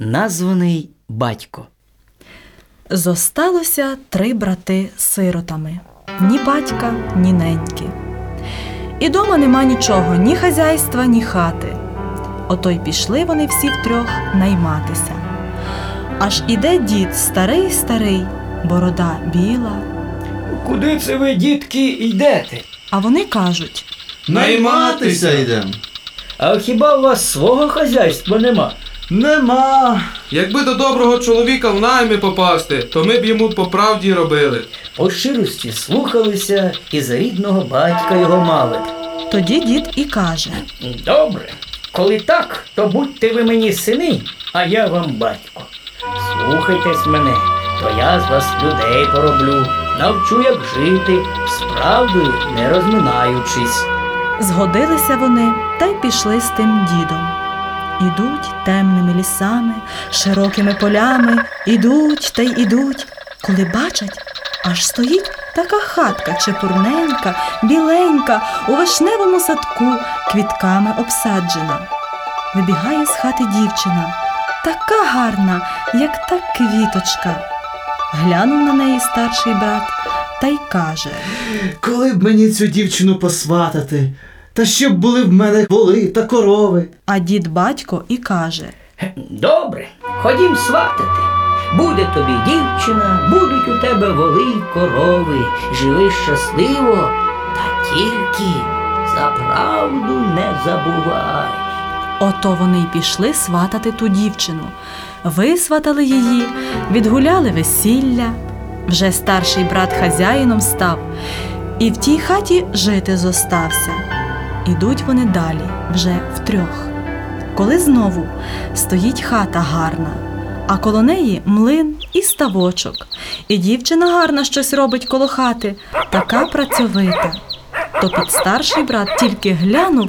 названий батько. Зосталося три брати сиротами ні батька, ні неньки. І дома нема нічого, ні хазяйства, ні хати. Ото й пішли вони всі втрьох найматися. Аж іде дід старий старий, борода біла. Куди це ви, дітки, йдете? А вони кажуть: Найматися йдем. А хіба у вас свого хазяйства нема? Нема. Якби до доброго чоловіка в найми попасти, то ми б йому по правді робили. По щирості слухалися і за рідного батька його мали. б. тоді дід і каже: Добре, коли так, то будьте ви мені сини, а я вам батько. Слухайтесь мене, то я з вас людей пороблю, навчу, як жити, з правдою не розминаючись. Згодилися вони та й пішли з тим дідом. Ідуть темними лісами, широкими полями, ідуть та й ідуть, коли бачать, аж стоїть така хатка чепурненька, біленька, у вишневому садку, квітками обсаджена. Вибігає з хати дівчина, така гарна, як та квіточка. Глянув на неї старший брат та й каже. Коли б мені цю дівчину посватати, та щоб були в мене воли та корови. А дід батько і каже. Добре, ходім сватати. Буде тобі дівчина, будуть у тебе воли й корови. Живи щасливо, та тільки за правду не забувай. Ото вони й пішли сватати ту дівчину. Висватали її, відгуляли весілля. Вже старший брат хазяїном став, і в тій хаті жити зостався. Ідуть вони далі, вже втрьох. Коли знову стоїть хата гарна, а коло неї млин і ставочок, і дівчина гарна щось робить коло хати, така працьовита. То під старший брат тільки глянув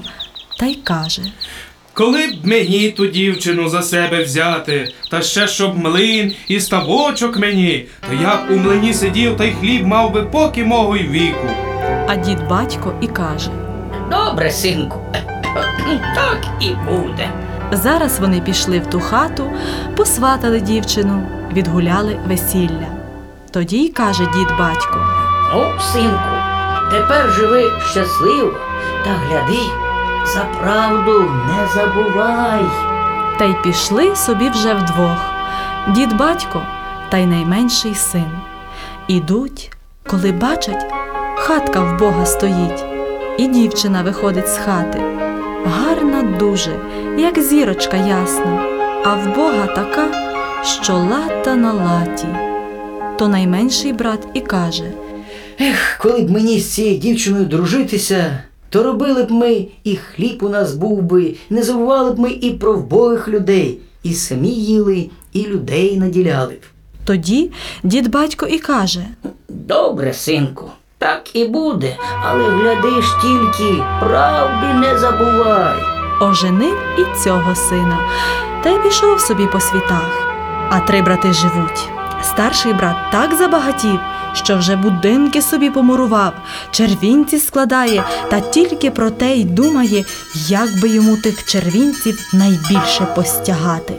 та й каже. Коли б мені ту дівчину за себе взяти, та ще щоб млин і ставочок мені, то я б у млині сидів та й хліб мав би поки мого й віку. А дід батько і каже: Добре, синку, так і буде. зараз вони пішли в ту хату, посватали дівчину, відгуляли весілля. Тоді й каже дід батько: Ну, синку, тепер живи щасливо та гляди, за правду не забувай. та й пішли собі вже вдвох. Дід батько та й найменший син. Ідуть, коли бачать, хатка в Бога стоїть, і дівчина виходить з хати. Гарна дуже, як зірочка ясна, а в Бога така, що лата на латі. То найменший брат і каже. Ех, коли б мені з цією дівчиною дружитися, то робили б ми, і хліб у нас був би, не забували б ми і про вбогих людей, і самі їли, і людей наділяли б. Тоді дід батько і каже: Добре, синку, так і буде, але гляди ж тільки, правди не забувай. оженив і цього сина, та й пішов собі по світах. А три брати живуть. Старший брат так забагатів, що вже будинки собі помурував, червінці складає, та тільки про те й думає, як би йому тих червінців найбільше постягати.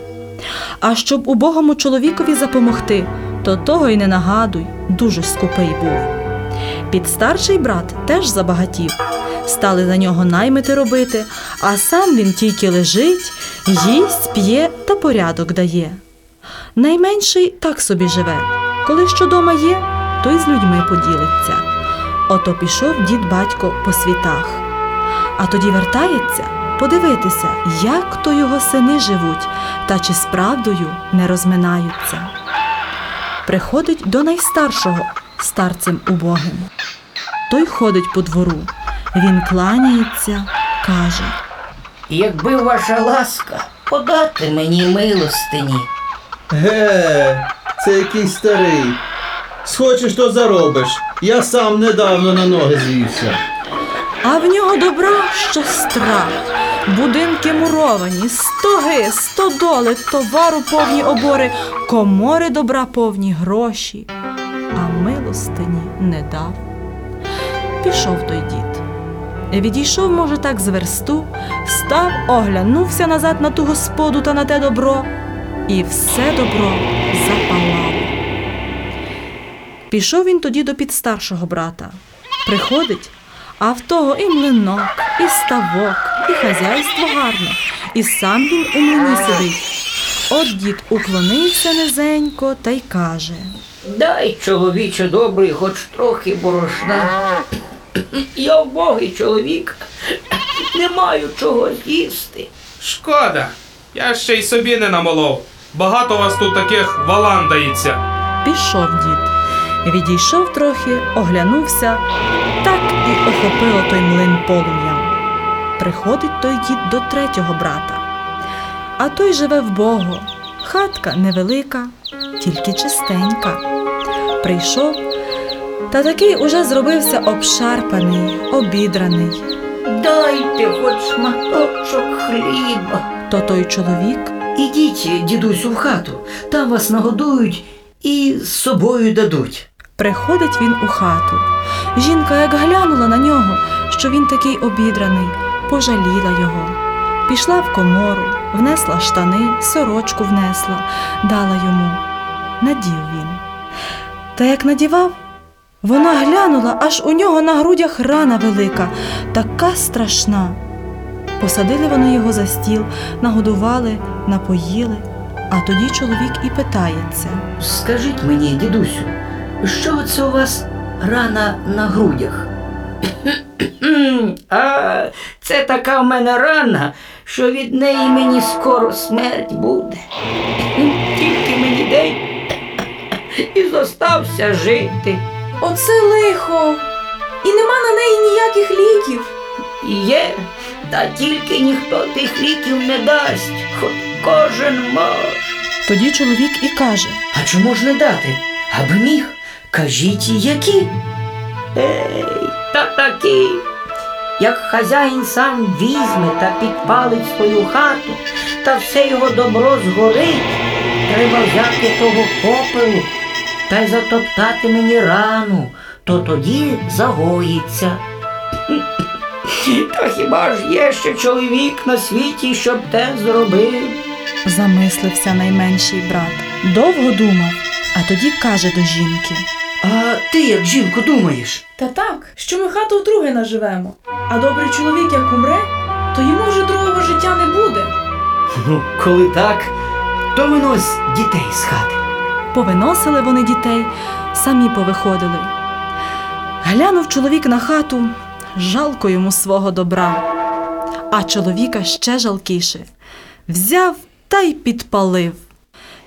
А щоб убогому чоловікові запомогти, то того й не нагадуй, дуже скупий був. Під старший брат теж забагатів. Стали за нього наймити робити, а сам він тільки лежить, їсть, п'є та порядок дає. Найменший так собі живе. Коли що дома є, то й з людьми поділиться. Ото пішов дід батько по світах. А тоді вертається подивитися, як то його сини живуть, та чи з правдою не розминаються. Приходить до найстаршого старцем убогим. Той ходить по двору. Він кланяється, каже. Якби ваша ласка подати мені милостині. Ге, це якийсь старий. Схочеш, то заробиш. Я сам недавно на ноги звівся. А в нього добра, що страх. Будинки муровані, стоги, стодоли, товару повні обори, комори добра повні гроші. Милостині не дав. Пішов той дід. Відійшов, може, так з версту, став, оглянувся назад на ту господу та на те добро, і все добро запалало. Пішов він тоді до підстаршого брата. Приходить, а в того і млинок, і ставок, і хазяйство гарне, і сам він у млині сидить. От дід уклонився низенько та й каже. Дай, чоловіче добрий, хоч трохи борошна. Я вбогий чоловік, не маю чого з'їсти. Шкода, я ще й собі не намолов. Багато вас тут таких валандається. Пішов дід. Відійшов трохи, оглянувся, так і охопило той млин полум'ям. Приходить той дід до третього брата. А той живе вбого. Хатка невелика, тільки чистенька. Прийшов, та такий уже зробився обшарпаний, обідраний. Дайте хоч шматочок хліба. То той чоловік Ідіть, дідусю, в хату, там вас нагодують і з собою дадуть. Приходить він у хату. Жінка як глянула на нього, що він такий обідраний, пожаліла його. Пішла в комору, внесла штани, сорочку внесла, дала йому. Надів він. Та як надівав, вона глянула, аж у нього на грудях рана велика, така страшна. Посадили вони його за стіл, нагодували, напоїли, а тоді чоловік і питається. Скажіть мені, дідусю, що це у вас рана на грудях? а це така в мене рана, що від неї мені скоро смерть буде. Тільки мені день і зостався жити. Оце лихо. І нема на неї ніяких ліків. Є, та тільки ніхто тих ліків не дасть, хоч кожен може. Тоді чоловік і каже. А чому ж не дати? Аби міг, кажіть, які? Ей. Як хазяїн сам візьме та підпалить свою хату, та все його добро згорить, треба взяти того попелу та й затоптати мені рану, то тоді загоїться. Та хіба ж є ще чоловік на світі, щоб те зробив? Замислився найменший брат. Довго думав, а тоді каже до жінки. А ти як жінко думаєш? Та так, що ми хату вдруге наживемо. А добрий чоловік як умре, то йому вже другого життя не буде. Ну, коли так, то винось дітей з хати. Повиносили вони дітей, самі повиходили. Глянув чоловік на хату, жалко йому свого добра. А чоловіка ще жалкіше. Взяв та й підпалив.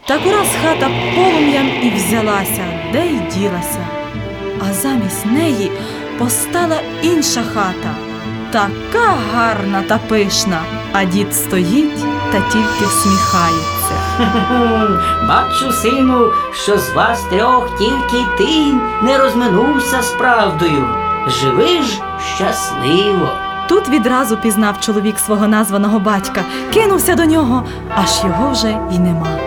Так ураз хата полум'ям і взялася, де й ділася. А замість неї постала інша хата, така гарна та пишна, а дід стоїть та тільки всміхається. Бачу, сину, що з вас трьох тільки ти не розминувся з правдою. Живи ж щасливо. Тут відразу пізнав чоловік свого названого батька, кинувся до нього, аж його вже й нема.